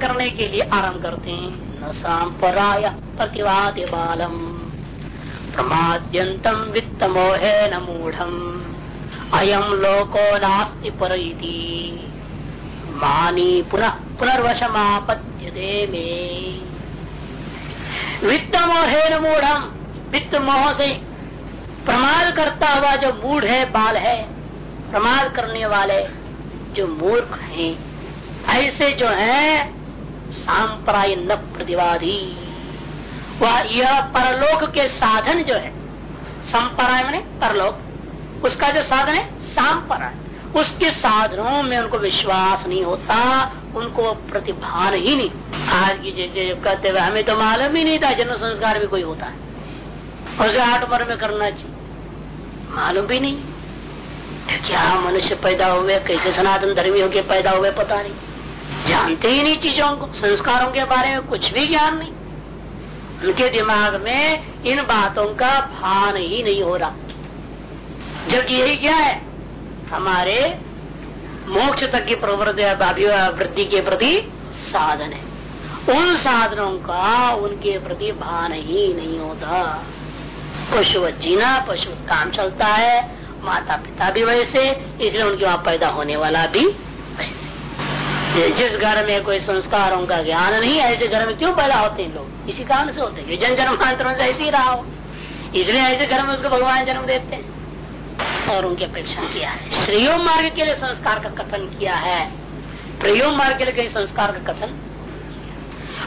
करने के लिए आरंभ करते हैं। न सांपराय प्रतिवाद बालम। प्रमाद्यंतम वित्त मोहे न मूढ़ अयम लोको नास्ति पर मानी पुनः पुनर्वशमापद्यते में। वित्त मोहे न मूढ़ वित्त मोह से प्रमाद करता हुआ जो मूढ़ है, बाल है, प्रमाद करने वाले जो मूर्ख हैं, ऐसे जो है सांप्राय न प्रतिवादी। वह यह परलोक के साधन जो है संपराय मैंने परलोक, उसका जो साधन है सांपराय उसके साधनों में उनको विश्वास नहीं होता, उनको प्रतिभान ही नहीं। आज की जैसे कहते हुए हमें तो मालूम ही नहीं था, जन्म संस्कार भी कोई होता है। उसे आठ उम्र में करना चाहिए। मालूम भी नहीं। क्या मनुष्य पैदा हुए, कैसे सनातन धर्मी होके पैदा हुए, पता नहीं। जानते ही नहीं चीज़ों को, संस्कारों के बारे में कुछ भी ज्ञान नहीं। उनके दिमाग में इन बातों का भान ही नहीं हो रहा। जबकि यही क्या है? हमारे मोक्ष तक की प्रवृत्ति वृद्धि के प्रति साधन है। उन साधनों का उनके प्रति भान ही नहीं होता। पशु जीना, पशु काम चलता है माता पिता भी वैसे, इसलिए उनके वहाँ पैदा होने वाला भी जिस घर में कोई संस्कारों का ज्ञान नहीं ऐसे घर में क्यों पैदा होते हैं लोग? इसी कारण से होते हैं। जन जन्मांतरों से ऐसे ही रहा हो। इसलिए ऐसे घर में उसको भगवान जन्म देते हैं। और उनकी अपेक्षा किया है। श्रेयो मार्ग के लिए संस्कार का कथन किया है। प्रियो मार्ग के लिए कहीं संस्कार का कथन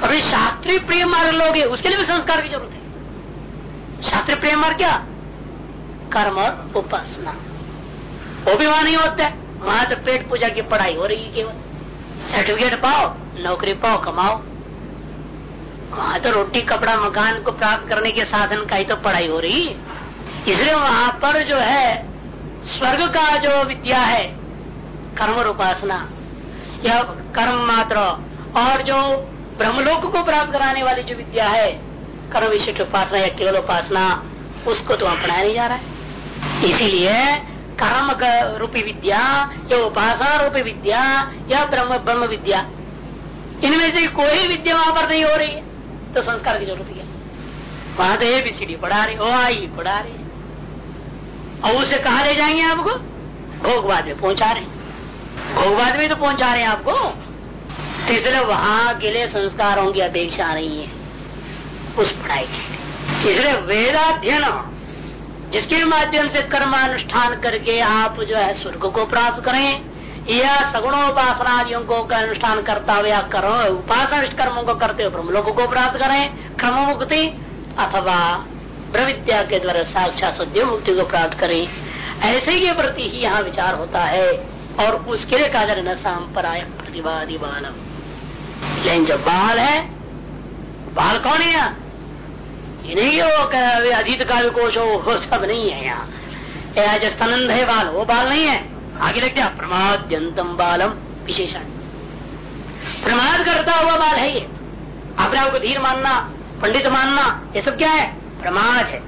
और शास्त्रीय प्रिय मार्ग लोग है, उसके लिए भी संस्कार की ज़रूरत है। शास्त्रीय प्रिय मार्ग क्या? कर्म और उपासना। वो भी वहाँ नहीं होता। है वहाँ तो पेट पूजा की पढ़ाई हो रही है केवल। सर्टिफिकेट पाओ, नौकरी पाओ, कमाओ। वहाँ तो रोटी, कपड़ा, मकान को प्राप्त करने के साधन का ही तो पढ़ाई हो रही। इसलिए वहाँ पर जो है, स्वर्ग का जो विद्या है, कर्म उपासना या कर्म मात्र, और जो ब्रह्मलोक को प्राप्त कराने वाली जो विद्या है, कर्म विशिष्ट उपासना या केवल उपासना, उसको तो अपनाया नहीं जा रहा है। इसीलिए कर्म रूपी विद्या या उपासना रूपी विद्या या ब्रह्म ब्रह्म विद्या इनमें से कोई विद्या वहाँ पर नहीं हो रही है तो संस्कार की ज़रूरत है वहाँ तो एबीसीडी पढ़ा रहे ओ आई पढ़ा रहे और उसे कहा ले जाएँगे आपको भोगवाद में पहुँचा रहे भोगवाद में तो पहुँचा रहे हैं आपको तो इसलिए वहाँ के लिए संस्कारों की अपेक्षा नहीं है उस पढ़ाई के इसलिए वेदाध्ययन जिसके माध्यम से कर्मानुष्ठान करके आप जो है स्वर्ग को प्राप्त करें। या सगुणोपासनादियों को अनुष्ठान करता हुआ कर्म उपासना कर्मों को करते हुए ब्रह्मलोक को प्राप्त करें। क्रम मुक्ति अथवा प्रविद्या के द्वारा साक्षात सद्य मुक्ति को प्राप्त करें। ऐसे के प्रति ही यहाँ विचार होता है और उसके लिए कहा न सांपराय प्रतिवादी बालम लेकिन जो बाल है, बाल कौन है यहाँ? ये नहीं हो अधीत काल कोश हो, वो सब नहीं है यहाँ। जो स्तनंद है बाल, वो बाल नहीं है। आगे लगते हैं, प्रमाद्यंतम बालम विशेषण। प्रमाद करता हुआ बाल है ये। अपने आपको धीर मानना, पंडित मानना, ये सब क्या है? प्रमाद है।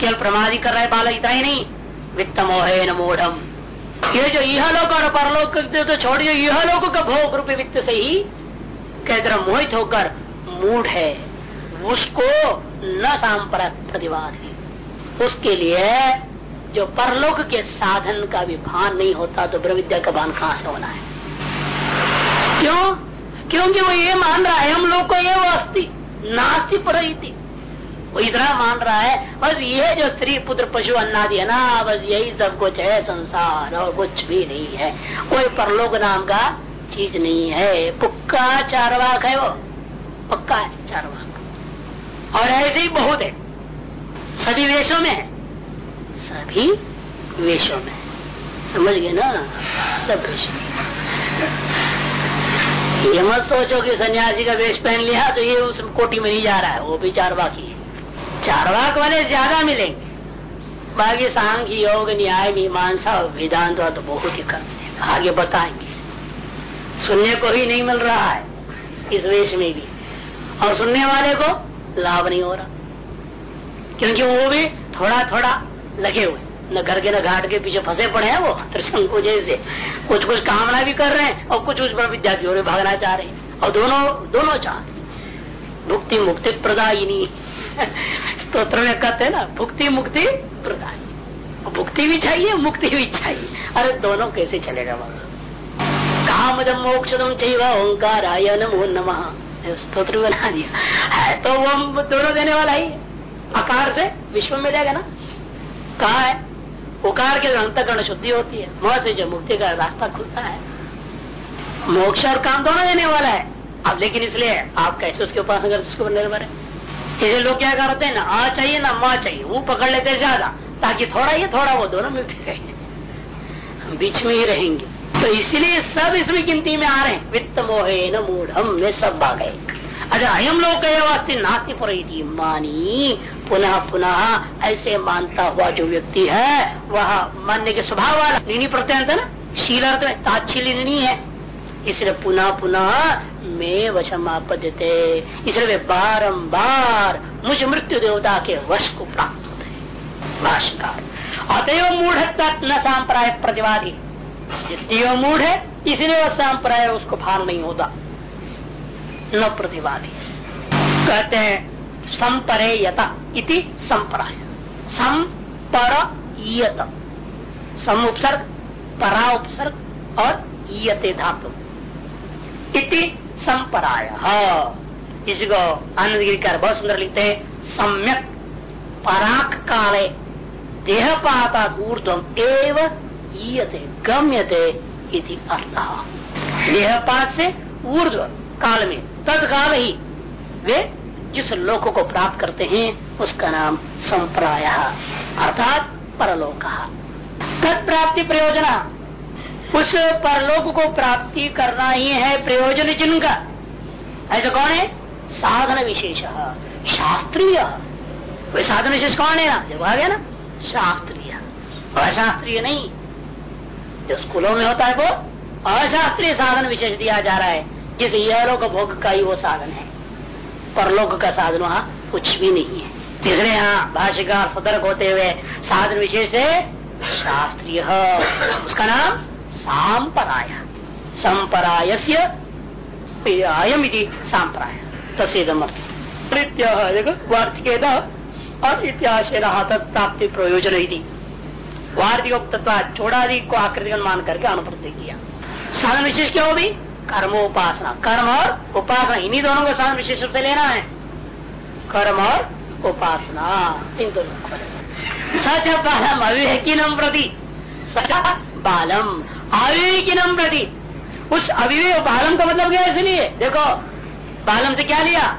केवल प्रमाद ही कर रहा है बालक, इतना ही नहीं। वित्त मोहे न मूढ़ ये जो यह लोग और परलोक तो छोड़िए यह लोग का भोग रूप वित्त से ही कहते मोहित होकर मूढ़ है। उसको न सांपरक प्रतिवाद उसके लिए जो परलोक के साधन का भी भान नहीं होता तो ब्रविद्या का भान कहाँ से होना है? क्यों? क्योंकि वो ये मान रहा है, हम लोग को ये वो अस्थि नास्ति पर वो इतना मान रहा है, बस ये जो स्त्री, पुत्र, पशु, अन्नादि है ना, बस यही सब कुछ है, संसार और कुछ भी नहीं है। कोई परलोक नाम का चीज़ नहीं है। पुक्का चारवाक है वो। पक्का चारवाक। और ऐसे ही बहुत है। सभी वेशों में सभी वेशों में समझ गए ना? सब वेशों ये मत सोचो कि सन्यासी का वेश पहन लिया तो ये उस कोटी में नहीं जा रहा है। वो भी चारवाकी है चारवाक वाले ज़्यादा मिलेंगे। बाकी सांख्य योग, न्याय, मीमांसा वेदांत तो बहुत ही कम आगे बताएँगे। सुनने को ही नहीं मिल रहा है। इस वेश में भी। और सुनने वाले को लाभ नहीं हो रहा। क्योंकि वो भी थोड़ा थोड़ा लगे हुए न घर के, न घाट के पीछे फंसे पड़े हैं वो त्रिशंकु जैसे कुछ कुछ कामना भी कर रहे हैं और कुछ कुछ विद्यार्थियों में भागना चाह रहे हैं। और दोनों दोनों चाहते भुक्ति मुक्ति प्रदायिनी। स्त्रोत्र में कहते हैं ना, भुक्ति मुक्ति प्रदायी भुक्ति भी चाहिए, मुक्ति भी चाहिए। अरे दोनों कैसे चलेगा बाबा काम मोक्षदम चाहिए ओंकार आय नमो नमः। स्त्रोत्र बना दिया। है तो वो दोनों देने वाला ही। आकार से विश्व में जाएगा ना। कहा है? उकार के अंतकरण शुद्धि होती है। मोह से जो मुक्ति का रास्ता खुलता है। मोक्ष और काम दोनों देने वाला है। अब लेकिन इसलिए आप कैसे उसके उपासना करते उसके ऊपर निर्भर है। इसलिए लोग क्या करते हैं, ना आ चाहिए, ना माँ चाहिए। वो पकड़ लेते ज़्यादा, ताकि थोड़ा ये थोड़ा वो दोनों मिलते रहे। बीच में ही रहेंगे। तो इसलिए सब इसमें गिनती में आ रहे हैं। वित्त मोहे न मूढ़ हम सब आ गए अच्छा अयम लोग वास्ते नास्ती पर मानी, पुनः पुनः ऐसे मानता हुआ जो व्यक्ति है, वह मानने के स्वभाव वाला। निनी प्रत्यंत ना? शील अर्थ में ताच्छील नहीं है। इसलिए पुनः पुनः मैं वशम आपदते इसलिए बारम्बार मुझ मृत्यु देवता के वश को प्राप्त होते भाष्यकार, अतएव मूढ़ न सांप्राय प्रतिवादी। जिसलिए मूड है, इसलिए वह सांप्राय उसको भार नहीं होता। न प्रतिवादी। कहते हैं, संपरेयता इति संपराय। संपरयत। सम उपसर्ग परा उपसर्ग और ईयते धातु इति संपराय। इसको आनंद गिरिकार बहुत सुंदर लिखते हैं। सम्यक पराक काले देह पाता ऊर्धम एव ईयते, गम्यते इति अर्थ। देहपात से ऊर्ध्व, काल में, तत्काल ही वे जिस लोक को प्राप्त करते हैं, उसका नाम संप्राय, अर्थात परलोक। तत्प्राप्ति प्रयोजन। उस परलोक को प्राप्ति करना ही है प्रयोजन जिनका। ऐसा कौन है? साधन विशेष, शास्त्रीय। कोई साधन विशेष कौन है? ना जब आ गया ना, शास्त्रीय। अशास्त्रीय नहीं जो स्कूलों में होता है वो अशास्त्रीय साधन विशेष दिया जा रहा है, जिस यलोक भोग का ही वो साधन है। परलोक का साधन वहाँ कुछ भी नहीं है। तीसरे यहाँ भाषिका सतर्क होते हुए साधन विशेष है, शास्त्रीय। उसका नाम सांपराय। संपराय। अयम सांपराय तस्दम वार्तिक और इतिहास प्राप्ति प्रयोजन वार्तिक छोड़ादि को आकृति मान करके अनुप्रति किया। साधन विशेष क्या हो भी कर्मोपासना कर्म और उपासना। इन्हीं दोनों को साधन विशेष से लेना है। कर्म और उपासना। इन दोनों को सच बालम अविवेकिनम प्रति। सच बालम अविवेकिनम प्रति। उस अविवेक बालम का मतलब क्या इसलिए? देखो, बालम से क्या लिया?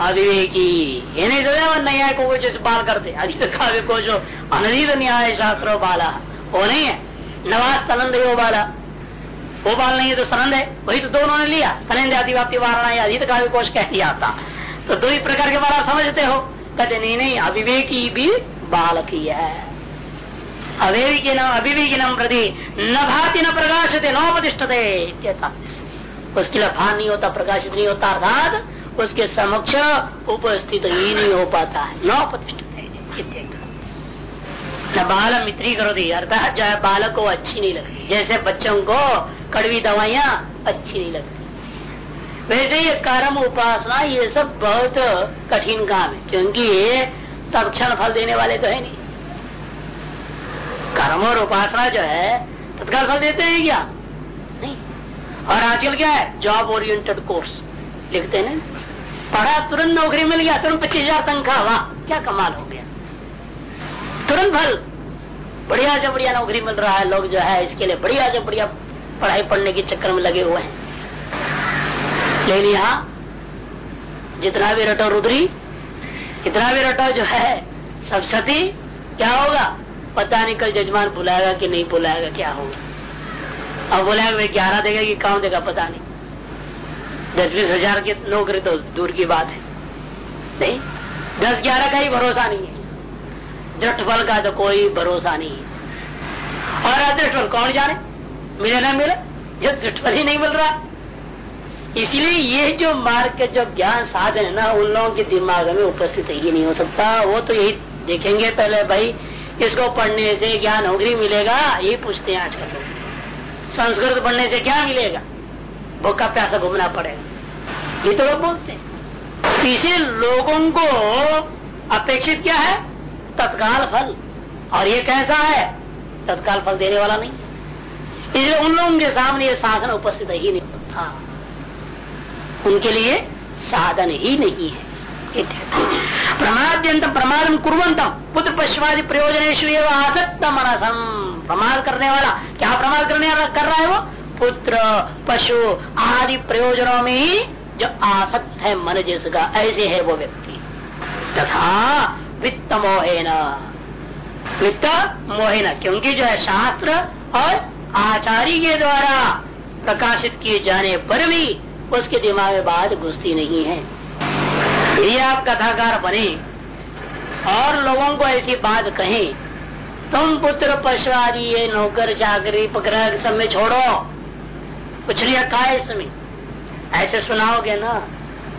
अविवेकी। ये नहीं सोचा न्याय को जैसे बाल करते। अधिक काव्य को जो अनधित न्याय शास्त्र बाला वो नहीं है। नवास तनंद यो बाला वो बाल नहीं है तो सनंद है। वही तो दोनों ने लिया। सनंद आदि व्याप्ति वारणा या अधिक काव्य कोश कह दिया था। तो दो ही प्रकार के बाल आप समझते हो। कहते, नहीं नहीं, अविवेकी भी बालक ही। है अविवेकी न अविवेकी नम प्रति न भाति न प्रकाशते, नोपतिष्ठते उसके लिए भान नहीं होता, प्रकाशित नहीं होता, अर्थात उसके समक्ष उपस्थित ही नहीं हो पाता। है। नौपतिष्ठते न बाल मित्री करो दी अर्थात जो है बालक को अच्छी नहीं लगती। जैसे बच्चों को कड़वी दवाइयाँ अच्छी नहीं लगती। वैसे ये कर्म, उपासना, ये सब बहुत कठिन काम है, क्योंकि तत्क्षण फल देने वाले तो है नहीं। कर्म और उपासना जो है, तत्काल फल देते हैं क्या? नहीं। और आजकल क्या है? जॉब ओरिएंटेड कोर्स लिखते हैं पढ़ा, तुरंत नौकरी मिल गया, तुरंत पच्चीस हज़ार तनख्वाह, वाह, क्या कमाल हो गया। तुरंत फल। बढ़िया से बढ़िया नौकरी मिल रहा है, लोग जो है, इसके लिए बढ़िया से बढ़िया पढ़ाई पढ़ने के चक्कर में लगे हुए हैं। लेकिन यहाँ, जितना भी रटो रुद्री कितना भी रटो जो है, सब सती, क्या होगा? पता नहीं, कल जजमान बुलाएगा कि नहीं बुलाएगा, क्या होगा? अब बुलाएगा, भाई, ग्यारह देगा कि काम देगा, पता नहीं। दस बीस हज़ार की नौकरी तो दूर की बात है। नहीं दस ग्यारह का ही भरोसा नहीं है। दृष्ट फल का तो कोई भरोसा नहीं है। और अदृष्ट फल कौन जाने? मिले ना मिले? जब दृष्ट फल ही नहीं मिल रहा। इसलिए ये जो मार्ग के जो ज्ञान साधन है ना, उन लोगों के दिमाग में उपस्थित ही नहीं हो सकता। वो तो यही देखेंगे पहले, भाई, इसको पढ़ने से क्या नौकरी मिलेगा। ये पूछते हैं आजकल संस्कृत पढ़ने से क्या मिलेगा? भूखा प्यासा घूमना पड़ेगा। ये तो लोग बोलते हैं। इसे लोगों को अपेक्षित क्या है? तत्काल फल। और ये कैसा है? तत्काल फल देने वाला नहीं। इसलिए उन लोगों के सामने ये साधन उपस्थित ही नहीं था। उनके लिए साधन ही नहीं है। प्रमाद्यंत प्रमाद कुरंतम पुत्र पशुवादि प्रयोजन आसक्त मनसम प्रमाद करने वाला, क्या प्रमाद करने वाला कर रहा है वो? पुत्र, पशु आदि प्रयोजनों में ही जो आसक्त है मन जिसका, ऐसे है वो व्यक्ति। तथा वित्त मोहेन। वित्त मोहेन, क्योंकि जो है शास्त्र और आचार्य के द्वारा प्रकाशित किए जाने पर भी उसके दिमाग में बात घुसती नहीं है। यदि आप कथाकार बने और लोगों को ऐसी बात कहें, तुम पुत्र, पशु आदि ये नौकर, चाकरी, पकड़, सब में छोड़ो। कुछ नहीं रखा है इसमें? ऐसे सुनाओगे ना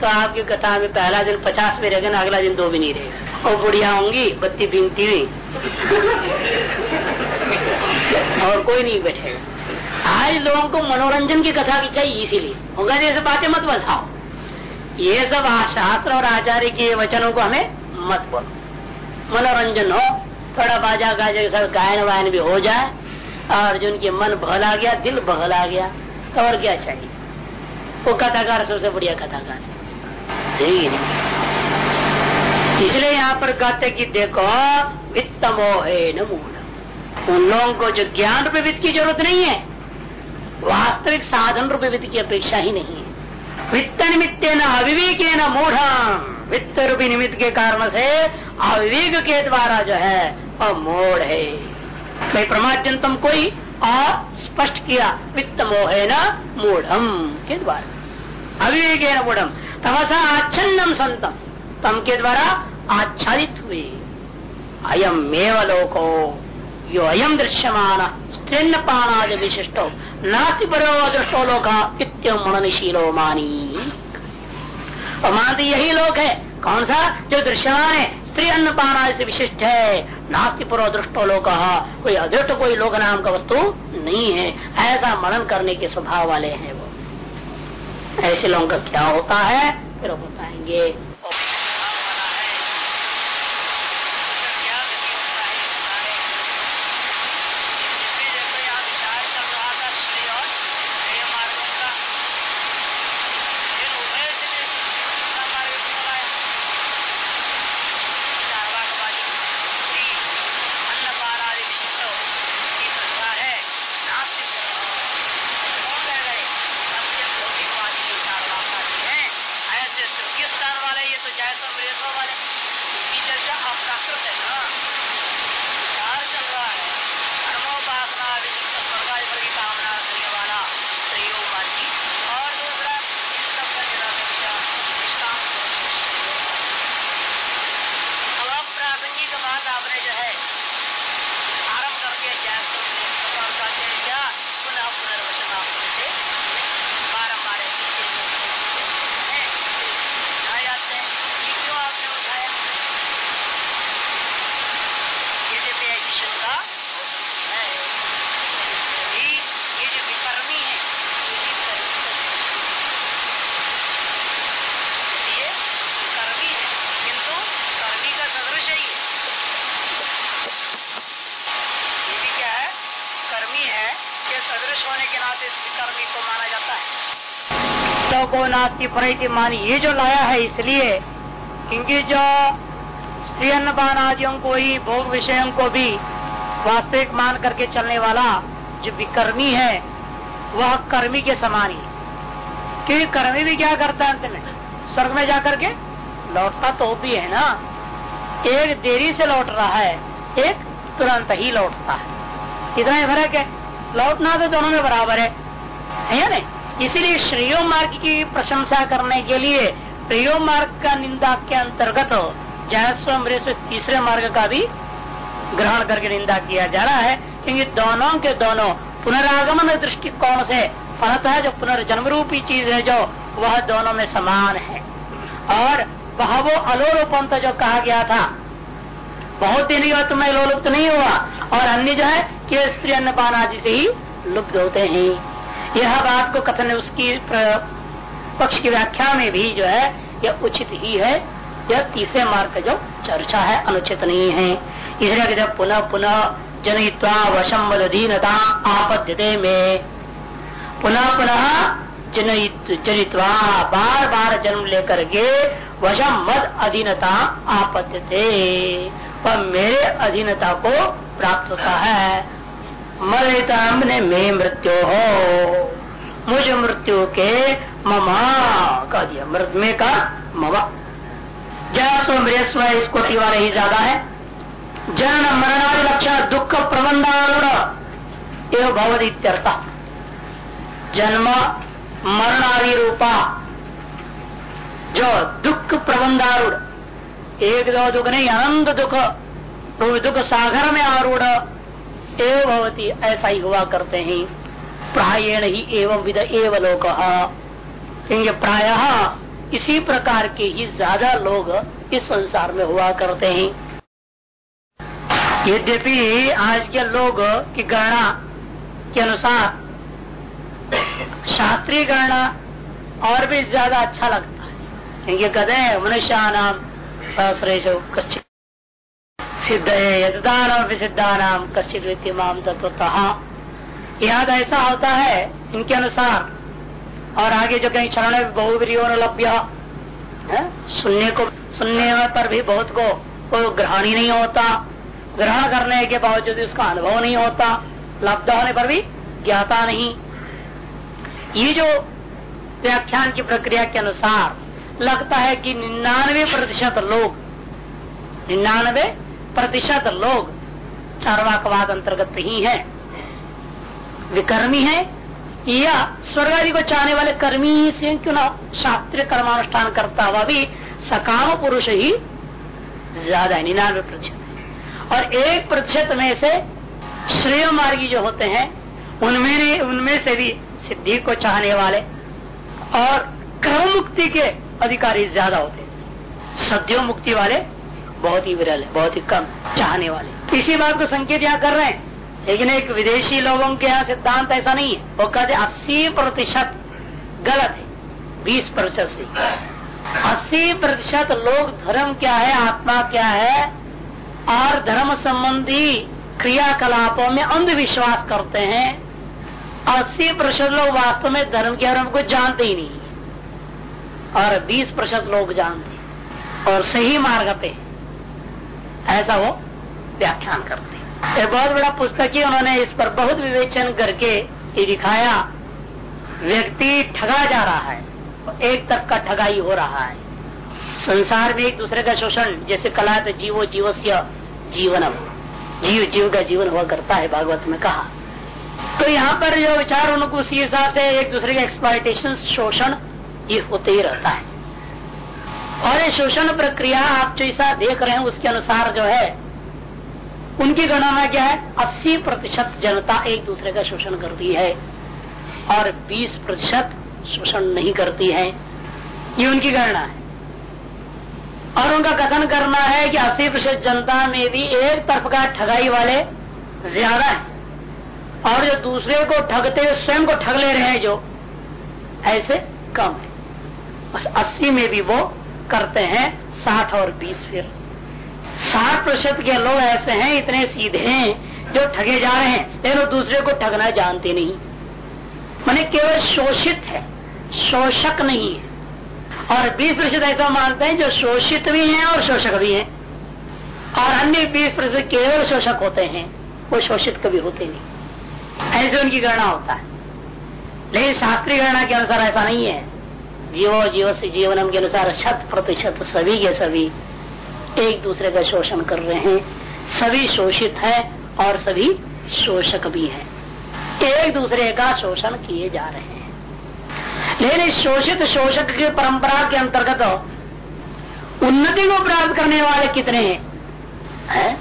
तो आपकी कथा में पहला दिन पचास में रहेगा ना, अगला दिन दो भी नहीं रहेगा और बुढ़िया होंगी, बत्ती बीनती हुई। और कोई नहीं बैठेगा। आज लोगों को मनोरंजन की कथा भी चाहिए इसीलिए। होगा जैसे बातें मत बसाओ। ये सब शास्त्र और आचार्य के वचनों को हमें मत बोलो। मनोरंजन हो, थोड़ा बाजा गाजा के साथ गायन वायन भी हो जाए, और जो उनके मन बहला गया, दिल बहला गया। तो और क्या चाहिए। वो कथाकार सबसे बढ़िया कथाकार है। इसलिए यहाँ पर कहते कि देखो वित्त मोहे न उन लोगों को जो ज्ञान रूपे वित्त की ज़रूरत नहीं है, वास्तविक साधन रूपे वित्त की अपेक्षा ही नहीं है। वित्त निमित्त न अविवेक न मूढ़ वित्त रूपी निमित्त के कारण से अविवेक के द्वारा जो है वह मोड़ है। भाई प्रमाद्यंतम कोई स्पष्ट किया वित्त मोहे न मूढ़म के द्वारा। अविवेक मूढ़म। तमसा आच्छन्नम संतम तम के द्वारा आच्छादित हुए अयम मेव लोको। यो अयम दृश्यमान। स्त्रीन पानाज विशिष्टो। नास्ति परो दृष्टो लोका। इत्यम मननशीलो मानी। और यही लोग है। कौन सा? जो दृश्यमान है। स्त्री अन्न पाना से विशिष्ट है नास्ति पूर्व दृष्टो लोग कोई अदृष्ट कोई लोक नाम का वस्तु नहीं है ऐसा मनन करने के स्वभाव वाले हैं वो ऐसे लोगों का क्या होता है फिर बताएँगे नास्ती परिति मान ये जो लाया है इसलिए क्योंकि जो स्त्री अन्नपान आदियों को ही भोग विषयों को भी वास्तविक मान करके चलने वाला जो विकर्मी है वह कर्मी के समान ही। क्योंकि कर्मी भी क्या करता है अंत में? स्वर्ग में जाकर के लौटता तो भी है ना? एक देरी से लौट रहा है एक तुरंत ही लौटता है। इतना ही फ़र्क है। लौटना तो दोनों में बराबर है, है या नहीं? इसीलिए श्रेयो मार्ग की प्रशंसा करने के लिए प्रियो मार्ग का निंदा के अंतर्गत जयस्व मृत तीसरे मार्ग का भी ग्रहण करके निंदा किया जा रहा है, क्योंकि दोनों के दोनों पुनरागमन दृष्टिकोण से फलतः जो पुनर्जन्म रूपी चीज़ है जो, वह दोनों में समान है। और वह वो अलोलोपंत जो कहा गया था, बहुत दिन के तुम्हें लोलुप्त नहीं हुआ, और अन्य जो है कि स्त्री अन्नपान आदि से ही लुप्त होते हैं। यह बात को कथन उसकी पक्ष की व्याख्या में भी जो है, यह उचित ही है। यह तीसरे मार्ग का जो चर्चा है, अनुचित नहीं है। इसलिए जब पुनः पुनः जनयित्वा वशम अधीनता आपद्यते में। पुनः पुनः जनित जनित्वा बार बार जन्म लेकर के वशम मद अधीनता आपद्यते। वह मेरे अधीनता को प्राप्त होता है। मरता ने में मृत्यु हो। मुझ मृत्यु के ममा कह दिया। मृत में का ममा। जय स्व मेरे स्व इस कोटि वाले ही ज़्यादा है। जन मरणादि लक्षण, दुख प्रबंधारूढ़, एवं इत्यर्थ। जन्म मरण आदि रूपा, जो दुख प्रबंधारूढ़। एक दो दुख नहीं, अनंत दुख। दुख सागर में आरूढ़। एवं भवती, ऐसा ही हुआ करते हैं। प्रायण ही एवं विद एव क्योंकि प्राय इसी प्रकार के ही ज़्यादा लोग इस संसार में हुआ करते हैं। यद्यपि आज के लोग की गणना के अनुसार शास्त्रीय गणना और भी ज़्यादा अच्छा लगता है। क्योंकि कहते मनुष्य नाम सहस्रेश सिद्ध है यदान सिद्धा नाम कश्चित माम तत्वतः याद ऐसा होता है इनके अनुसार। और आगे जो कहीं क्षरण बहुवीरियो लभ्य सुनने को सुनने पर भी बहुत को कोई ग्रहण ही नहीं होता। ग्रहण करने के बावजूद उसका अनुभव नहीं होता। लब्ध होने पर भी ज्ञाता नहीं। ये जो व्याख्यान की प्रक्रिया के अनुसार लगता है कि निन्यानवे प्रतिशत लोग निन्यानवे प्रतिशत लोग चारवाकवाद अंतर्गत ही है। विकर्मी है या स्वर्ग आदि को चाहने वाले कर्मी ही से क्यों ना शास्त्रीय कर्मानुष्ठान करता हुआ भी सकाम पुरुष ही ज़्यादा है निन्यानवे प्रतिशत। और एक प्रतिशत में से श्रेय मार्गी जो होते हैं, उनमें उनमें से भी सिद्धि को चाहने वाले और क्रम मुक्ति के अधिकारी ज़्यादा होते हैं। सद्यो मुक्ति वाले बहुत ही विरल है, बहुत ही कम चाहने वाले। इसी बात को संकेत यहाँ कर रहे हैं। लेकिन एक विदेशी लोगों के यहाँ सिद्धांत ऐसा नहीं है। वो कहते अस्सी प्रतिशत गलत है, बीस प्रतिशत से अस्सी प्रतिशत लोग धर्म क्या है, आत्मा क्या है, और धर्म संबंधी क्रियाकलापों में अंधविश्वास करते हैं। अस्सी प्रतिशत लोग वास्तव में धर्म के धर्म को जानते ही नहीं और बीस प्रतिशत लोग जानते और सही मार्ग पे ऐसा वो व्याख्यान करते एक बहुत बड़ा पुस्तक ही उन्होंने इस पर बहुत विवेचन करके ये दिखाया, व्यक्ति ठगा जा रहा है, एक तरफ़ का ठगाई हो रहा है। संसार में एक दूसरे का शोषण, जैसे कला तो जीवो जीवस्य जीवनम, जीव जीव का जीवन हुआ करता है, भागवत में कहा। तो यहाँ पर जो विचार उनको उसी हिसाब से एक दूसरे का एक्सप्लाइटेशन शोषण ये होते ही रहता है। और ये शोषण प्रक्रिया आप जो ऐसा देख रहे हैं, उसके अनुसार जो है, उनकी गणना क्या है? 80 प्रतिशत जनता एक दूसरे का शोषण करती है और 20 प्रतिशत शोषण नहीं करती है। ये उनकी गणना है। और उनका कथन करना है कि 80 प्रतिशत जनता में भी एक तरफ़ का ठगाई वाले ज़्यादा है और जो दूसरे को ठगते हुए स्वयं को ठग ले रहे हैं जो, ऐसे कम है। बस अस्सी में भी वो करते हैं, साठ और बीस फिर। साठ प्रतिशत के लोग ऐसे हैं, इतने सीधे हैं, जो ठगे जा रहे हैं। लेकिन दूसरे को ठगना जानते नहीं। मैंने केवल शोषित है, शोषक नहीं है। और बीस प्रतिशत ऐसा मानते हैं, जो शोषित भी हैं और शोषक भी हैं। और अन्य बीस प्रतिशत केवल शोषक होते हैं, वो शोषित कभी होते नहीं। ऐसे उनकी गणना होता है। लेकिन शास्त्रीय गणना के अनुसार ऐसा नहीं है। जीवो जीव से जीवनम के अनुसार शत प्रतिशत सभी के सभी एक दूसरे का शोषण कर रहे हैं। सभी शोषित है और सभी शोषक भी है। एक दूसरे का शोषण किए जा रहे हैं। लेकिन शोषित शोषक की परंपरा के अंतर्गत उन्नति को प्राप्त करने वाले कितने हैं? है?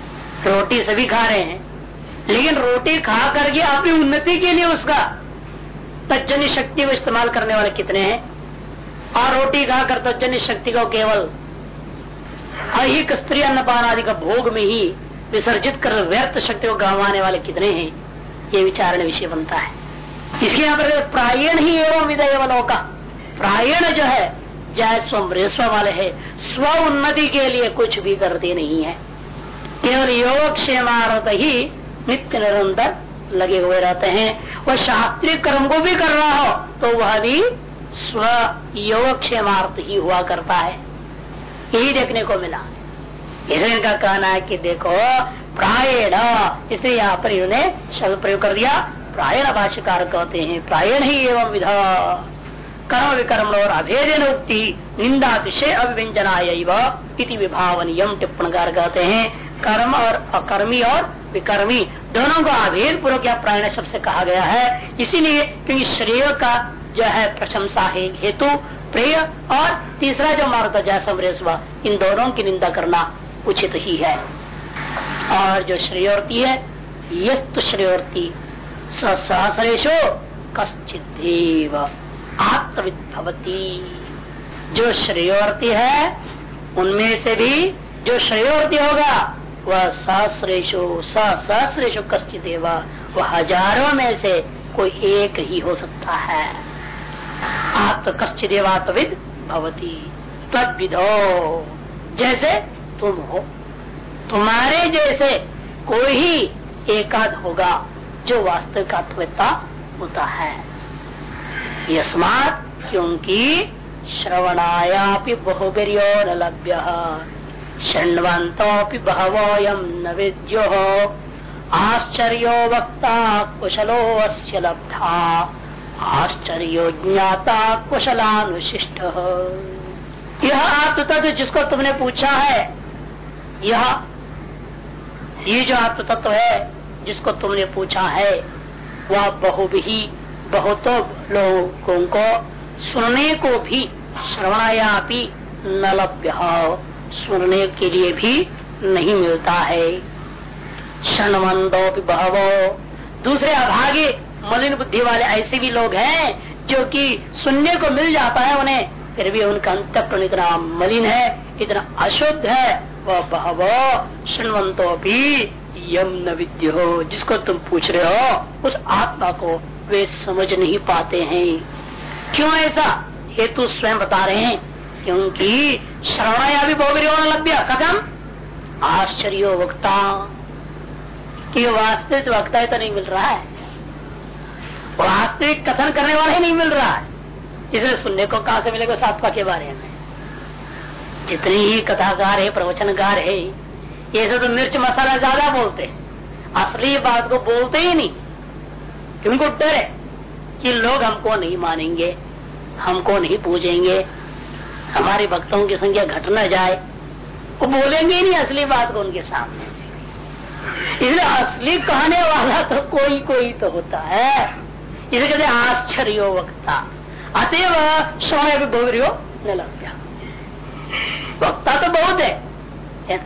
रोटी सभी खा रहे हैं। लेकिन रोटी खा करके अपनी उन्नति के लिए उसका तजन्य शक्ति को इस्तेमाल करने वाले कितने हैं? और रोटी खाकर तजन्य शक्ति को केवल अहिक स्त्री अन्नपान आदि का भोग में ही विसर्जित कर व्यर्थ शक्ति को गंवाने वाले कितने हैं? ये विचारण विषय बनता है। इसके यहाँ पर प्रायण ही एवं विदय का। प्रायण जो है, जय स्वमृस्व वाले है। स्व उन्नति के लिए कुछ भी करते नहीं है। केवल योगक्षेमार्थ ही नित्य निरंतर लगे हुए रहते हैं। वह शास्त्रीय कर्म को भी कर रहा हो तो वह भी स्व योगक्षेमार्थ ही हुआ करता है। यही देखने को मिला। इसलिए इनका कहना है कि देखो, प्रायण, इसलिए यहाँ पर इन्होंने शब्द प्रयोग कर दिया। प्रायण भाष्यकार कहते हैं, प्रायण ही एवं विधा। कर्म विकर्म और अभेदन उक्ति निंदा विषय अभिव्यंजना इति विभावनियम टिप्पणकार कहते हैं। कर्म और अकर्मी और विकर्मी, दोनों को अभेद पूर्वक या प्रायण शब्द से कहा गया है। इसीलिए क्योंकि श्रेय का जो है प्रशंसा है हेतु, प्रिय, और तीसरा जो मार्ग जैसा इन दोनों की निंदा करना उचित ही है। और जो श्रेयोर्ती है, यस्तु श्रेयोर्ती सहसरेशो कश्चिदेव आत्मविद जो श्रेयोर्थी है, उनमें से भी जो श्रेयोर्थी होगा, वह सहस्रेशो सहस्रेशो कश्चित वह हज़ारों में से कोई एक ही हो सकता है। आत्म कश्चिदेवात्मविद भवती। तद विधो जैसे तुम हो। तुम्हारे जैसे कोई ही एकाद होगा जो वास्तविक आत्मविता होता है। यस्मात क्योंकि श्रवणाया बहुबरियो न लभ्य। षण्वंतो बहवोयम न विद्यो। आश्चर्यो वक्ता कुशलो अस्य लब्धा। आश्चर्यो ज्ञाता कुशलानुशिष्ट। यह आत्म तत्व जिसको तुमने पूछा है, यह ये जो आत्म तत्व है जिसको तुमने पूछा है, वह बहु भी बहुतों लोगों को सुनने को भी श्रवणाया भी न लभ्य सुनने के लिए भी नहीं मिलता है। क्षणवंदो बहवो दूसरे अभागे मलिन बुद्धि वाले ऐसे भी लोग हैं, जो कि सुनने को मिल जाता है उन्हें, फिर भी उनका अंतकरण इतना मलिन है, इतना अशुद्ध है, वह बहवो क्षणवंतो भी यम न विद्य जिसको तुम पूछ रहे हो, उस आत्मा को वे समझ नहीं पाते हैं। क्यों ऐसा? हेतु स्वयं बता रहे हैं, क्योंकि श्रवणया भी बहुविरियो लभ्य कदम आश्चर्य वक्ता। कि वास्तविक वक्ता तो नहीं मिल रहा है। वास्तविक कथन करने वाला ही नहीं मिल रहा है। इसलिए सुनने को कहा से मिलेगा सात्वा के बारे में? जितनी ही कथाकार है, प्रवचनकार है, ये सब तो मिर्च मसाला ज़्यादा बोलते हैं। असली बात को बोलते ही नहीं। क्योंकि डर है कि लोग हमको नहीं मानेंगे, हमको नहीं पूजेंगे, हमारे भक्तों की संख्या घट न जाए। वो बोलेंगे ही नहीं असली बात को उनके सामने। इसलिए असली कहने वाला तो कोई कोई तो होता है। इसे कहते आश्चर्य वक्ता। अतएव समय भी न वक्ता तो बहुत है।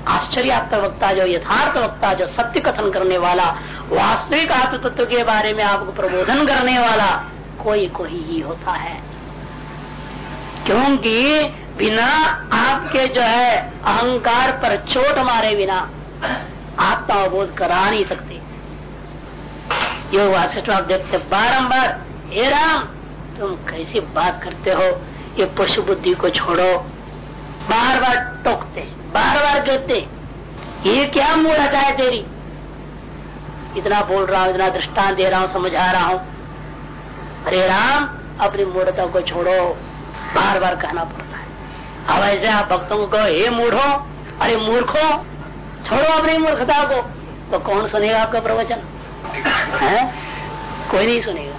आश्चर्यात्मक वक्ता जो, यथार्थ वक्ता जो सत्य कथन करने वाला, वास्तविक आत्म तत्व के बारे में आपको प्रबोधन करने वाला कोई कोई ही होता है। क्योंकि बिना आपके जो है, अहंकार पर चोट मारे बिना आत्मा बोध करा नहीं सकते। योग वासिष्ठ देखते बारम्बार हे राम तुम कैसी बात करते हो? ये पशु बुद्धि को छोड़ो। बार बार टोकते बार बार कहते, ये क्या मूढ़ता है तेरी? इतना बोल रहा हूँ, इतना दृष्टान दे रहा हूँ, समझा रहा हूँ। अरे राम, अपनी मूर्ता को छोड़ो। बार बार कहना पड़ता है। अब ऐसे आप भक्तों को कहो, हे मूढ़ो, अरे मूर्खो, छोड़ो अपनी मूर्खता को। तो कौन सुनेगा आपका प्रवचन? है? कोई नहीं सुनेगा।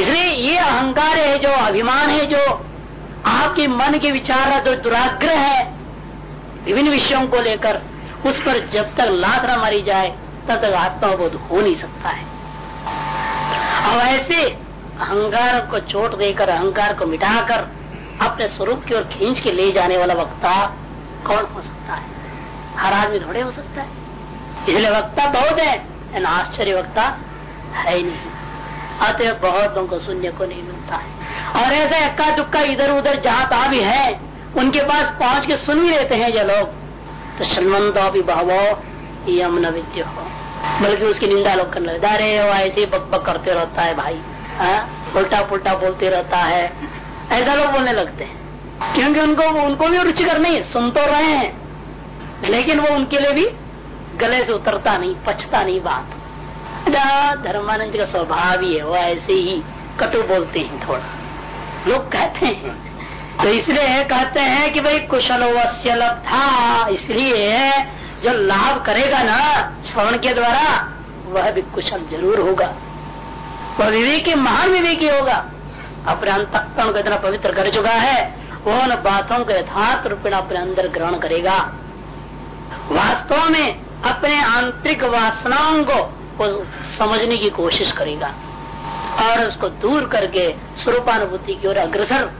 इसलिए ये अहंकार है, जो अभिमान है, जो आपके मन के विचार जो दुराग्रह है, विभिन्न विषयों को लेकर, उस पर जब तक लात न मारी जाए, तब तक आत्माबोध हो नहीं सकता है। अब ऐसे अहंकार को चोट देकर, अहंकार को मिटाकर, अपने स्वरूप की ओर खींच के ले जाने वाला वक्ता कौन हो सकता है? हर आदमी थोड़े हो सकता है। इसलिए वक्ता बहुत है। आश्चर्य वक्ता है नहीं। अतः बहुत को सुनने को नहीं मिलता है। और ऐसा इक्का दुक्का इधर उधर जहाँ तहा भी है, उनके पास पहुँच के सुन भी लेते हैं जो लोग। तो सलमंदो भी बहवो, यम न विद्य। हो बल्कि उसकी निंदा लोग करने लगता अरे, वो ऐसे बक बक करते रहता है भाई हाँ? उल्टा पुल्टा बोलते रहता है। ऐसा लोग बोलने लगते हैं। क्योंकि उनको उनको भी रुचिकर नहीं सुन तो रहे हैं। लेकिन वो उनके लिए भी गले से उतरता नहीं, पछता नहीं बात। धर्मानंद का स्वभाव ही है, वो ऐसे ही कटु बोलते हैं थोड़ा। लोग कहते हैं। तो इसलिए कहते हैं कि भाई कुशल वश्य लब्धा, इसलिए जो लाभ करेगा ना, श्रवण के द्वारा, वह भी कुशल ज़रूर होगा। वह विवेकी, महान विवेकी होगा। अपने अंतकरण को इतना पवित्र कर चुका है, वो उन बातों को यथार्थ रूप अपने अंदर ग्रहण करेगा। वास्तव में अपने आंतरिक वासनाओं को समझने की कोशिश करेगा। और उसको दूर करके स्वरूपानुभूति की ओर अग्रसर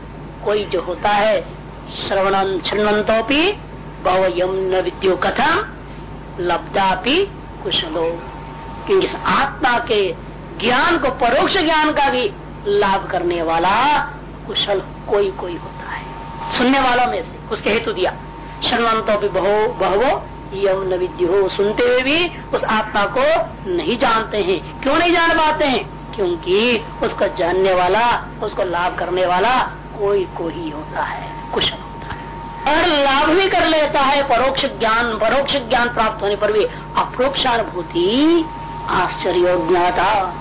कोई जो होता है, श्रवण छन्नतोपी बहु यम न विद्यो कथम लब्धापि कुशलो। क्योंकि आत्मा के ज्ञान को परोक्ष ज्ञान का भी लाभ करने वाला कुशल कोई कोई होता है। सुनने वालों में से उसके हेतु दिया शरणवंतो भी बहु बहु यम न विद्यो। सुनते हुए भी उस आत्मा को नहीं जानते हैं। क्यों नहीं जान पाते हैं? क्योंकि उसको जानने वाला, उसको लाभ करने वाला कोई कोई होता है कुशल होता है। और लाभ भी कर लेता है, परोक्ष ज्ञान परोक्ष ज्ञान प्राप्त होने पर भी अप्रोक्षानुभूति आश्चर्य ज्ञाता,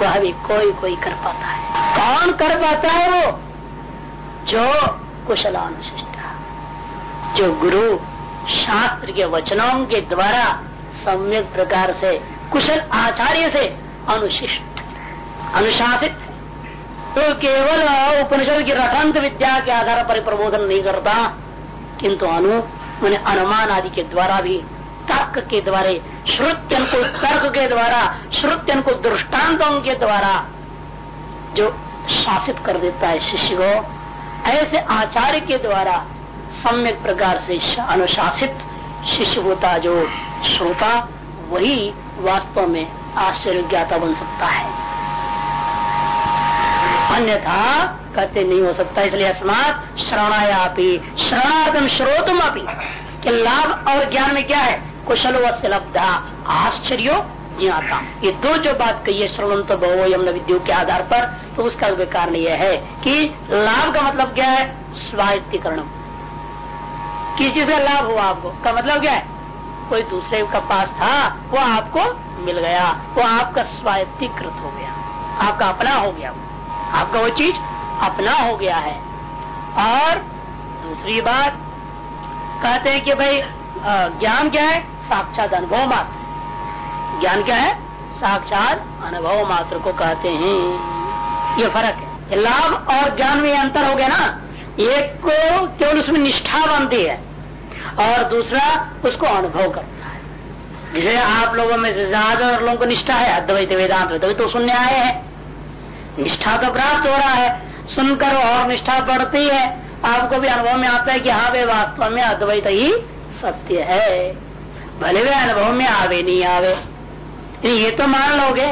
वह भी कोई कोई कर पाता है। कौन कर पाता है वो? जो कुशलानुशिष्ट, जो गुरु शास्त्र के वचनों के द्वारा सम्यक प्रकार से, कुशल आचार्य से अनुशिष्ट, अनुशासित। तो केवल उपनिषद की रटांत विद्या के आधार पर प्रबोधन नहीं करता, किंतु अनु मैंने अनुमान आदि के द्वारा भी, तर्क के द्वारा, श्रुत्यन को तर्क के द्वारा, श्रुत्यन को दृष्टांतों के द्वारा जो शासित कर देता है शिष्य को, ऐसे आचार्य के द्वारा सम्यक प्रकार से अनुशासित शिष्य होता जो श्रोता, वही वास्तव में आश्चर्य ज्ञाता बन सकता है। अन्यथा कहते नहीं हो सकता, इसलिए अस्मात श्रवणाया श्रवणार्थम श्रोतम अपनी कि लाभ और ज्ञान में क्या है? कुशल व लब्धा, आश्चर्य ज्ञाता। ये दो जो बात कही है, श्रवण तो बहु विद्यु के आधार पर तो उसका कारण यह है कि लाभ का मतलब क्या है? स्वायत्तीकरण किस चीज़ का लाभ हुआ आपको? का मतलब क्या है? कोई दूसरे का पास था, वो आपको मिल गया, वो आपका स्वायत्तीकृत हो गया। आपका अपना हो गया आपका वो चीज़ अपना हो गया है। और दूसरी बात, कहते हैं कि भाई ज्ञान क्या है? साक्षात अनुभव मात्र। ज्ञान क्या है? साक्षात अनुभव मात्र को कहते हैं। ये फ़र्क है। लाभ और ज्ञान में अंतर हो गया ना? एक को केवल उसमें निष्ठा बनती है और दूसरा उसको अनुभव करता है। जिसे आप लोगों में से ज़्यादा लोगों को निष्ठा है, अद्वैत वेदांत तभी तो सुनने आए हैं। निष्ठा तो प्राप्त हो रहा है। सुनकर और निष्ठा बढ़ती है। आपको भी अनुभव में आता है कि हाँ वे वास्तव में अद्वैत ही सत्य है। भले वे अनुभव में आवे, नहीं आवे। ये तो मान लोगे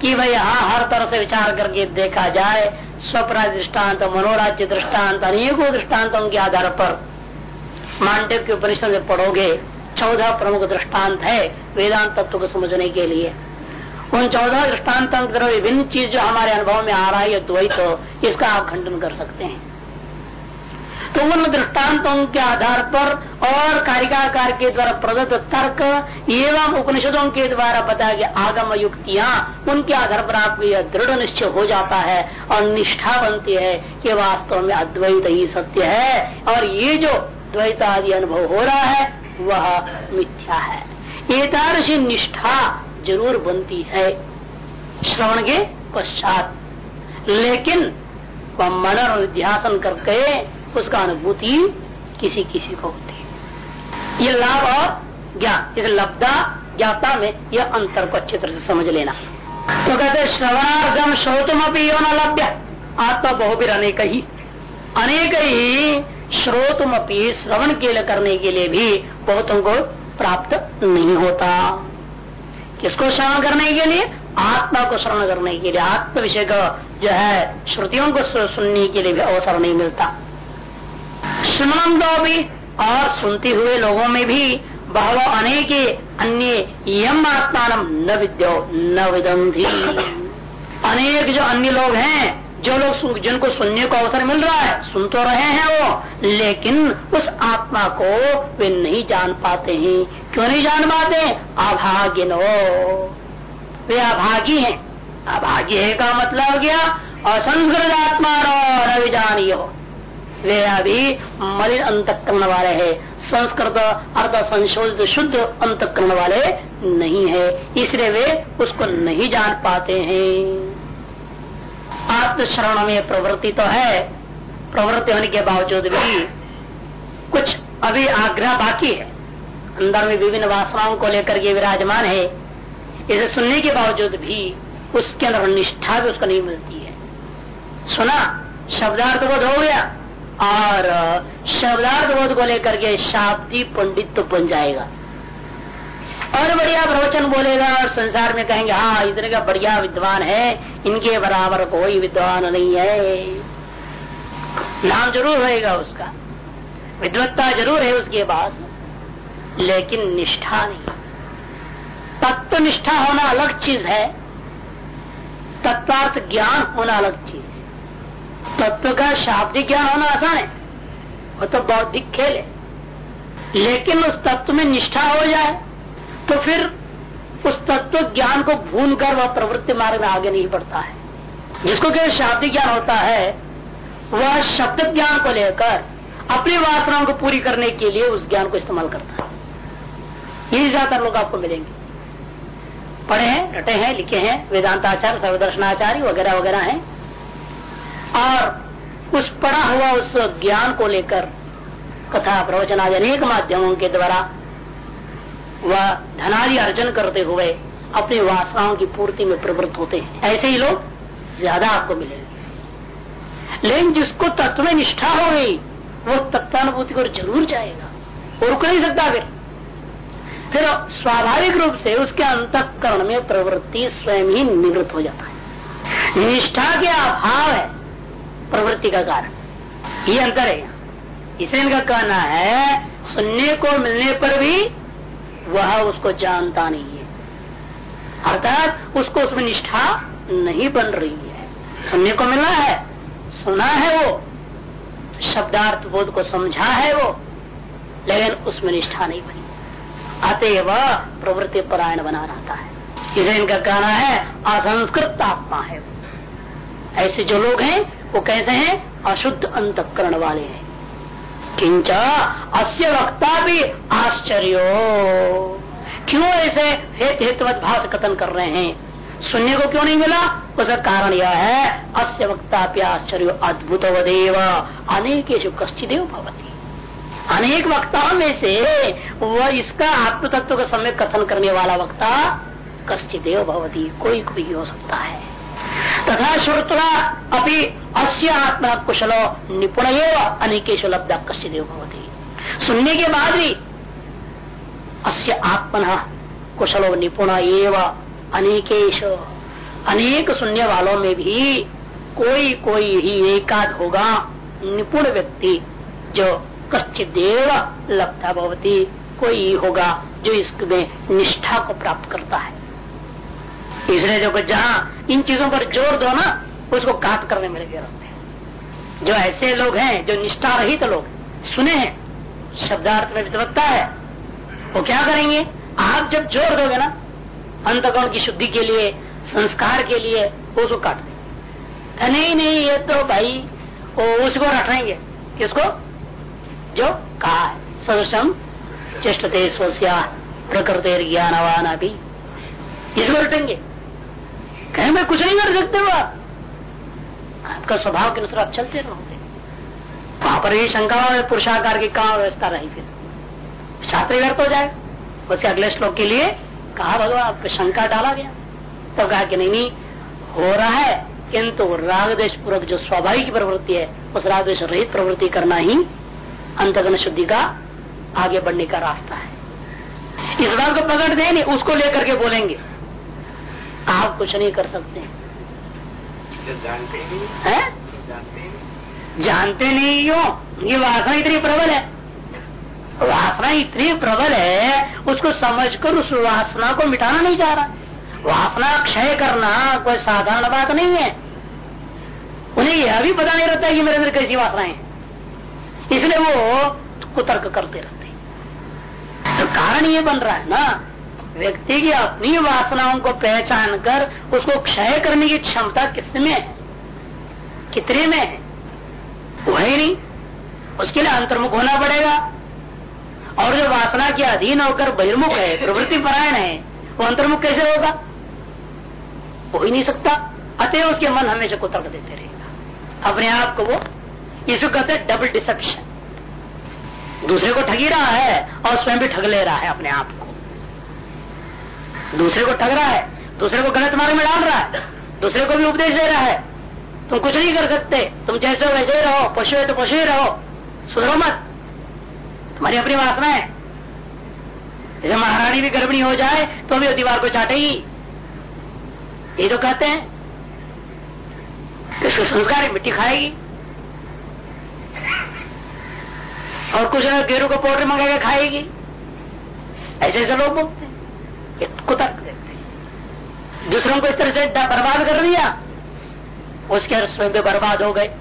कि भाई हाँ हर तरह से विचार करके देखा जाए स्वप्न दृष्टांत मनोराज्य दृष्टांत अनेकों दृष्टान्तों के आधार पर मांडव के उपनिषद में पढ़ोगे, चौदह प्रमुख दृष्टांत है वेदांत तत्व को समझने के लिए। उन चौदह दृष्टान्तों की तरह विभिन्न चीज़ जो हमारे अनुभव में आ रहा है द्वैत इसका आप खंडन कर सकते हैं। तो उन दृष्टांतों के आधार पर और कारिकाकार के द्वारा प्रदत्त तर्क एवं उपनिषदों के द्वारा बताया गया आगम युक्तियाँ, उनके आधार पर आपको यह दृढ़ निश्चय हो जाता है और निष्ठा बनती है कि वास्तव में अद्वैत ही सत्य है और ये जो द्वैत आदि अनुभव हो रहा है, वह मिथ्या है। एतादृशी निष्ठा ज़रूर बनती है। श्रवण के पश्चात। लेकिन वह मनन ध्यासन करके उसका अनुभूति किसी किसी को होती है। ये लाभ और ज्ञान, इस लब्धा ज्ञाता में यह अंतर को अच्छी तरह से समझ लेना। तो कहते श्रवणार्गम श्रोतम अपनी यो न लभ्य। आत्मा बहुबिर अनेक ही। अनेक ही श्रोतम अपनी श्रवण के लिए करने के लिए भी बहुतों को प्राप्त नहीं होता। किसको श्रवण करने के लिए? आत्मा को श्रवण करने के लिए। आत्म विषय का जो है, श्रुतियों को सुनने के लिए भी अवसर नहीं मिलता। सुनंदो भी, और सुनते हुए लोगों में भी बहव अनेक अन्य यम आत्मा न विद्यो, न विदम अनेक जो अन्य लोग हैं, जो लोग जिनको सुनने को अवसर मिल रहा है, सुन तो रहे हैं वो, लेकिन उस आत्मा को वे नहीं जान पाते हैं। क्यों नहीं जान पाते? अभागिनो वे अभागी हैं। अभागी है का मतलब क्या? असंस्कृत आत्मा रो न जानियो वे अभी मलिन अंतकरण वाले है। संस्कृत, अर्थ, संशोधित, शुद्ध अंतकरण वाले नहीं है। इसलिए वे उसको नहीं जान पाते हैं। आत्मश्रवण में प्रवृत्ति तो है। प्रवृत्ति होने के बावजूद भी कुछ अभी आग्रह बाकी है। अंदर में विभिन्न वासनाओं को लेकर ये विराजमान है। इसे सुनने के बावजूद भी उसके अंदर निष्ठा भी उसको नहीं मिलती है। सुना, शब्दार्थ बोध हो गया। और शब्दार्थ बोध को लेकर के शाब्दी पंडित तो बन जाएगा। और बढ़िया प्रवचन बोलेगा और संसार में कहेंगे हाँ इतने का बढ़िया विद्वान है, इनके बराबर कोई विद्वान नहीं है। नाम ज़रूर रहेगा उसका। विद्वत्ता ज़रूर है उसके पास, लेकिन निष्ठा नहीं। तत्व निष्ठा होना अलग चीज़ है, तत्वार्थ ज्ञान होना अलग चीज़। तत्व का शाब्दिक ज्ञान होना आसान है। वो तो बौद्धिक खेल है। लेकिन उस तत्व में निष्ठा हो जाए तो फिर उस तत्व ज्ञान को भून कर वह प्रवृत्ति मार्ग में आगे नहीं बढ़ता है। जिसको केवल शाब्दिक ज्ञान होता है, वह शब्द ज्ञान को लेकर अपनी वासनाओं को पूरी करने के लिए उस ज्ञान को इस्तेमाल करता है। यही ज़्यादातर लोग आपको मिलेंगे। पढ़े हैं, रटे हैं, लिखे हैं, वेदांताचार्य, सर्वदर्शनाचार्य वगैरह वगैरह हैं। और उस पढ़ा हुआ उस ज्ञान को लेकर कथा प्रवचन आदि अनेक माध्यमों के द्वारा वह धनादि अर्जन करते हुए अपनी वासनाओं की पूर्ति में प्रवृत्त होते हैं। ऐसे ही लोग ज़्यादा आपको मिलेंगे। लेकिन जिसको तत्व में निष्ठा हो गई, वो तत्वानुभूति को ज़रूर जाएगा। वो रुक नहीं सकता फिर। फिर स्वाभाविक रूप से उसके अंतकरण में प्रवृत्ति स्वयं ही निवृत्त हो जाता है। निष्ठा के अभाव है। प्रवृत्ति का कारण। ये अंतर है। इसलिए इनका कहना है, सुनने को मिलने पर भी वह उसको जानता नहीं है। अर्थात उसको उसमें निष्ठा नहीं बन रही है। सुनने को मिला है, सुना है वो, शब्दार्थ बोध को समझा है वो, लेकिन उसमें निष्ठा नहीं बनी। अतएव प्रवृत्ति परायण बना रहता है। इसे इनका कहना है, असंस्कृत आत्मा है ऐसे जो लोग हैं वो कैसे हैं, अशुद्ध अंतकरण वाले हैं। किंच, अस्य वक्ता भी आश्चर्य। क्यों ऐसे हेत हेतुवत भाष कथन कर रहे हैं? सुनने को क्यों नहीं मिला? उसका कारण यह है, अस्य वक्ता आश्चर्य अद्भुत वदेव अनेक कश्चिदेव भवती। अनेक वक्ताओं में से वह इसका आत्म तत्व का समय कथन करने वाला वक्ता कश्चिदेव भवती। कोई कोई हो सकता है। तथा श्रुतवा अभी अस्य आत्मा कुशलो निपुण अनेकेश लब्धा कश्चिदेव भवती। सुनने के बाद भी अस्य आत्मन कुशलो निपुण एवं अनेकेश अनेक सुनने वालों में भी कोई कोई ही एकाद होगा निपुण व्यक्ति जो कश्चिदेव लब्धा भवती, कोई होगा जो इसमें निष्ठा को प्राप्त करता है। इसलिए देखो जहाँ इन चीज़ों पर ज़ोर दो ना, उसको काट करने में लगे रहते हैं। जो ऐसे लोग हैं, जो निष्ठा रहित लोग, सुने हैं, शब्दार्थ में विद्वत्ता है, वो क्या करेंगे? आप जब ज़ोर दोगे ना अंतगुण की शुद्धि के लिए, संस्कार के लिए उसको काट देंगे। नहीं नहीं, ये तो भाई, वो उसको रखेंगे किसको? जो कहा है सदृशम चेष्टते स्वस्या ज्ञानवान अभी इसको रटेंगे। कहे, मैं कुछ नहीं कर सकते हो आप। आपका स्वभाव के अनुसार आप चलते रहोगे वहाँ पर ही शंका पुरुषाकार की कहा व्यवस्था रही फिर? छात्र व्यर्थ हो जाए। उसके अगले श्लोक के लिए कहा, भगवान शंका डाला गया। तब कहा कि, नहीं नहीं, हो रहा है, किंतु राग देश पूर्वक जो स्वाभाविक प्रवृत्ति है, उस राग देश रहित प्रवृत्ति करना ही अंतगण शुद्धि का आगे बढ़ने का रास्ता है। इस बात को पकड़ दे उसको लेकर के बोलेंगे। आप कुछ नहीं कर सकते। जानते नहीं। है? जानते नहीं। क्यों? ये वासना इतनी प्रबल है। वासना इतनी प्रबल है उसको समझकर उस वासना को मिटाना नहीं चाह रहा। वासना क्षय करना कोई साधारण बात नहीं है। उन्हें यह भी पता नहीं रहता है कि मेरे अंदर कैसी वासनाएँ हैं। इसलिए वो कुतर्क करते रहते तो कारण ये बन रहा है ना व्यक्ति की अपनी वासनाओं को पहचान कर उसको क्षय करने की क्षमता किसमें है? कितने में है? वही नहीं। उसके लिए अंतर्मुख होना पड़ेगा। और जो वासना के अधीन होकर बहिर्मुख है, प्रवृत्ति परायण है, वो अंतर्मुख कैसे होगा? हो ही नहीं सकता। अतः उसके मन हमेशा कुतर्क देते रहेगा। अपने आप को वो, इसको कहते डबल डिसेप्शन दूसरे को ठगी रहा है और स्वयं भी ठग ले रहा है अपने आप को। दूसरे को ठग रहा है, दूसरे को गलत मार्ग में डाल रहा है, दूसरे को भी उपदेश दे रहा है। तुम कुछ नहीं कर सकते, तुम जैसे वैसे ही रहो, पशु है तो पशु ही रहो, सुधरो मत। तुम्हारी अपनी वासना है। जैसे महारानी भी गर्भिणी हो जाए तो भी दीवार को चाटेगी। ये तो कहते हैं। इसको संस्कार मिट्टी खाएगी। और कुछ गेरू को पाउडर मंगा के खाएगी। ऐसे ऐसे लोग बोलते कुतर्क हैं। दूसरों को इस तरह से बर्बाद कर दिया, उसके स्वयं भी बर्बाद हो गए।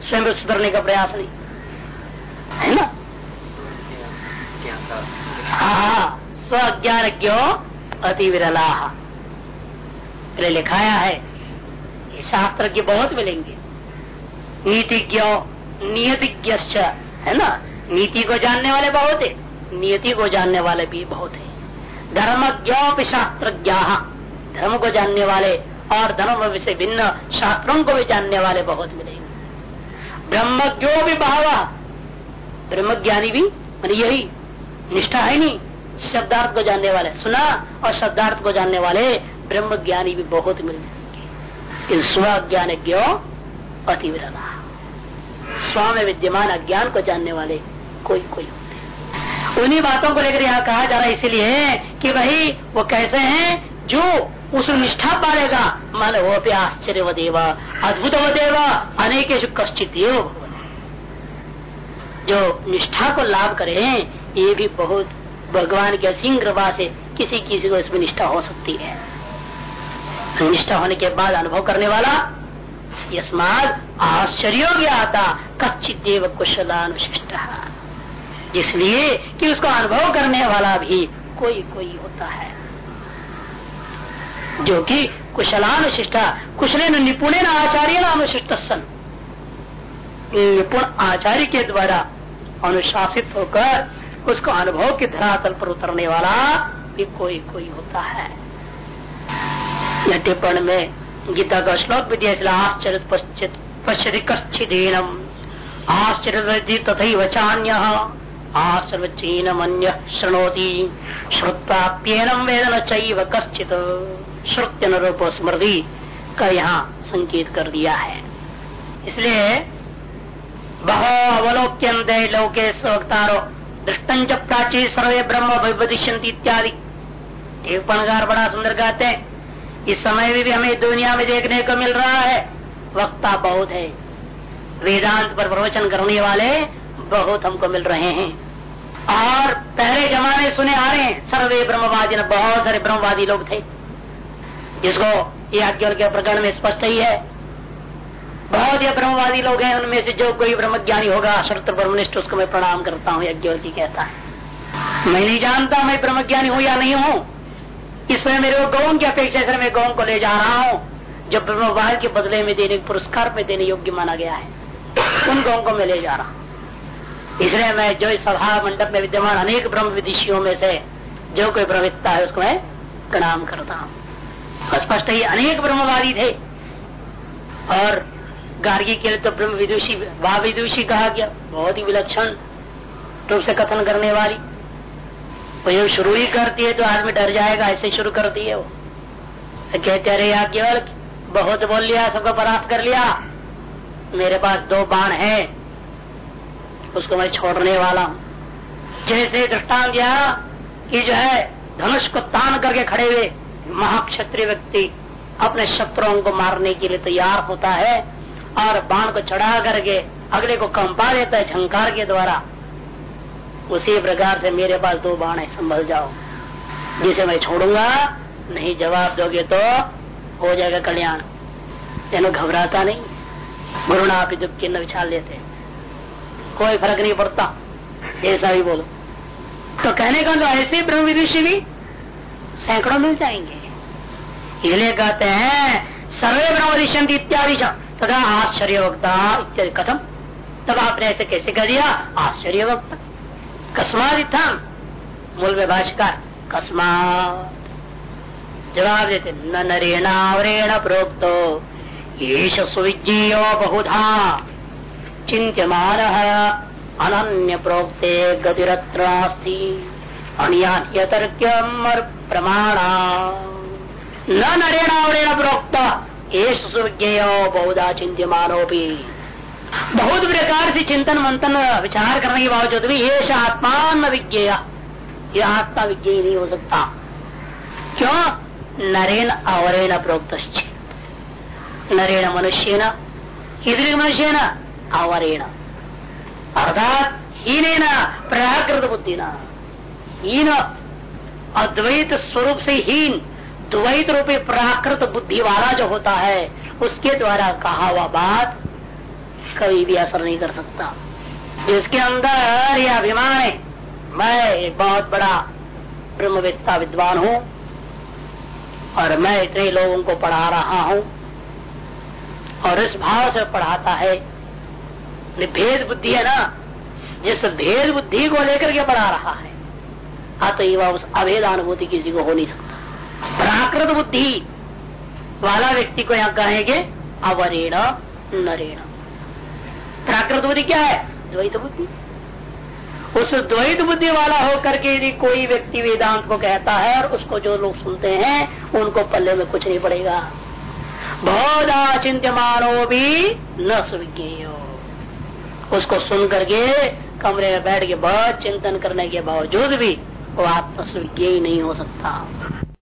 स्वयं भी सुधरने का प्रयास नहीं। है ना? हाँ स्व ज्ञान क्यों? अति विरला लिखाया है, ये शास्त्र के बहुत मिलेंगे। नीतिज्ञ नियतिज्ञ है ना? नीति को जानने वाले बहुत है, नियति को जानने वाले भी बहुत है। धर्मज्ञ शास्त्र धर्म को जानने वाले और धर्म से भिन्न शास्त्रों को भी जानने वाले बहुत मिलेंगे ब्रह्मज्ञो भी बहावा ब्रह्म ज्ञानी भी, मान यही, निष्ठा है नहीं, शब्दार्थ को जानने वाले। सुना और शब्दार्थ को जानने वाले ब्रह्म ज्ञानी भी बहुत मिल जाएँगे। स्व ज्ञान ज्ञो अति विरला स्व में विद्यमान अज्ञान को जानने वाले कोई कोई उन्हीं बातों को लेकर यहाँ कहा जा रहा है, इसलिए कि भाई वो कैसे हैं जो उस निष्ठा पालेगा। मान वो भी आश्चर्य व देवा अद्भुत व देवा अनेक कश्चित जो निष्ठा को लाभ करे, ये भी बहुत भगवान के असीम कृपा से किसी किसी को इसमें निष्ठा हो सकती है। निष्ठा होने के बाद अनुभव करने वाला यस्माद आश्चर्य आता कश्चित देव कुशलानुशिष्ट। इसलिए कि उसका अनुभव करने वाला भी कोई कोई होता है। जो कि कुशलानुशिष्टा कुशले निपुणे आचार्य अनुशिष्ट सन निपुण आचार्य के द्वारा अनुशासित होकर उसको अनुभव के धरातल पर उतरने वाला भी कोई कोई होता है। टिप्पण में गीता का श्लोक विद्या आश्चर्य पश्चित आश्चर्य तथा वचान्य आश्रवचीन मन शृणोती। श्रुत्वाप्यनम वेदन चैव कश्चित। श्रुत्यन रूप स्मृति का यहाँ संकेत कर दिया है। इसलिए बहो अवलोक्यंत लोके स्वक्तारो दृष्टंच प्राची सर्वे ब्रह्म वैदिष्यंती इत्यादि। टिप्पणकार बड़ा सुंदर कहते हैं। इस समय में भी हमें दुनिया में देखने को मिल रहा है। वक्ता बहुत है। वेदांत पर प्रवचन करने वाले बहुत हमको मिल रहे हैं। और पहले जमाने सुने आ रहे हैं, सर्वे ब्रह्मवादी बहुत सारे ब्रह्मवादी लोग थे। जिसको ये अज्ञान के प्रकरण में स्पष्ट ही है। बहुत ही ब्रह्मवादी लोग हैं, उनमें से जो कोई ब्रह्म ज्ञानी होगा, श्रुत ब्रह्मनिष्ठ, उसको मैं प्रणाम करता हूँ यज्ञवल जी कहता है। मैं नहीं जानता मैं ब्रह्म ज्ञानी हूँ या नहीं हूँ। इसमें मेरे को गौन की अपेक्षा से मैं गौन को ले जा रहा हूँ। जो ब्रह्मवाद के बदले में देने, पुरस्कार में देने योग्य माना गया है, उन गौन को मैं ले जा रहा हूँ। इसलिए मैं जो इस सभा मंडप में विद्यमान अनेक ब्रह्म विदिशियों में से जो कोई ब्रह्मविद्ता है, उसको मैं प्रणाम करता हूँ। स्पष्ट ही अनेक ब्रह्मवादी थे। और गार्गी के लिए तो ब्रह्म विदुषी विदुषी कहा गया। बहुत ही विलक्षण रूप से कथन करने वाली। वो जब शुरू ही करती है तो आदमी डर जाएगा, ऐसे शुरू करती है वो। कहते, अरे यार केवल बहुत बोल लिया, सबको परास्त कर लिया। मेरे पास दो बाण है। उसको मैं छोड़ने वाला हूँ। जैसे दृष्टान दिया कि जो है, धनुष को तान करके खड़े हुए महाक्षत्रिय व्यक्ति अपने शत्रुओं को मारने के लिए तैयार होता है और बाण को चढ़ा करके अगले को कंपा देता है झंकार के द्वारा, उसी प्रकार से मेरे पास दो बाण है, संभल जाओ। जिसे मैं छोड़ूँगा, नहीं जवाब दोगे तो हो जाएगा कल्याण। तेनो घबराता नहीं। गुरुना भी जब चिन्ह विछाल लेते। कोई फ़र्क नहीं पड़ता। जैसा भी बोलो। तो कहने का तो ऐसे ब्रह्म विदुषी भी सैकड़ों मिल जाएँगे। इसलिए कहते हैं, सर्वे ब्रह्म दिशंति इत्यादि तथा आश्चर्य वक्ता इत्यादि कथम। तब आपने ऐसे कैसे कह दिया? आश्चर्य वक्ता कस्मात मूल में भाषकर कस्मात। जवाब देते, न नरेणावरेण प्रोक्तो। येष सुविज्ञेयो बहुधा। चिंत्यमान अनन्य प्रोक्ते गतिरत्रास्ति। अनियातर्क्यम प्रमाणा न नरेणावरेण प्रोक्त। येष सुविज्ञेय बहुधा चिंत्यमानो भी बहुत प्रकार से चिंतन मंथन विचार करने के बावजूद भी ये आत्मा न विज्ञेय। यह आत्मा विज्ञेय नहीं हो सकता क्यों? नरेन अवरेण प्रोक्त नरेण मनुष्य न किसी मनुष्य न अवरेण अर्थात हीन प्राकृत बुद्धि न हीन अद्वैत स्वरूप से हीन द्वैत रूपी प्राकृत बुद्धि वाला जो होता है, उसके द्वारा कहा हुआ बात कभी भी असर नहीं कर सकता। जिसके अंदर यह अभिमान है, मैं एक बहुत बड़ा ब्रह्मविद्ता विद्वान हूँ, और मैं इतने लोगों को पढ़ा रहा हूँ, और इस भाव से पढ़ाता है भेद बुद्धि है ना, जिस भेद बुद्धि को लेकर के पढ़ा रहा है, अतएव उस अभेद अनुभूति किसी को हो नहीं सकता। प्राकृत बुद्धि वाला व्यक्ति को यहाँ कहेंगे अवरेण नरेण। प्राकृत बुद्धि क्या है? द्वैत बुद्धि। उस द्वैत बुद्धि वाला होकर के यदि कोई व्यक्ति वेदांत को कहता है और उसको जो लोग सुनते हैं, उनको पल्ले में कुछ नहीं पड़ेगा। बहुत चिंत्यमानो भी न सुविज्ञ उसको सुन करके कमरे में बैठ के बहुत चिंतन करने के बावजूद भी वो आत्मस्विज्ञ ही नहीं हो सकता।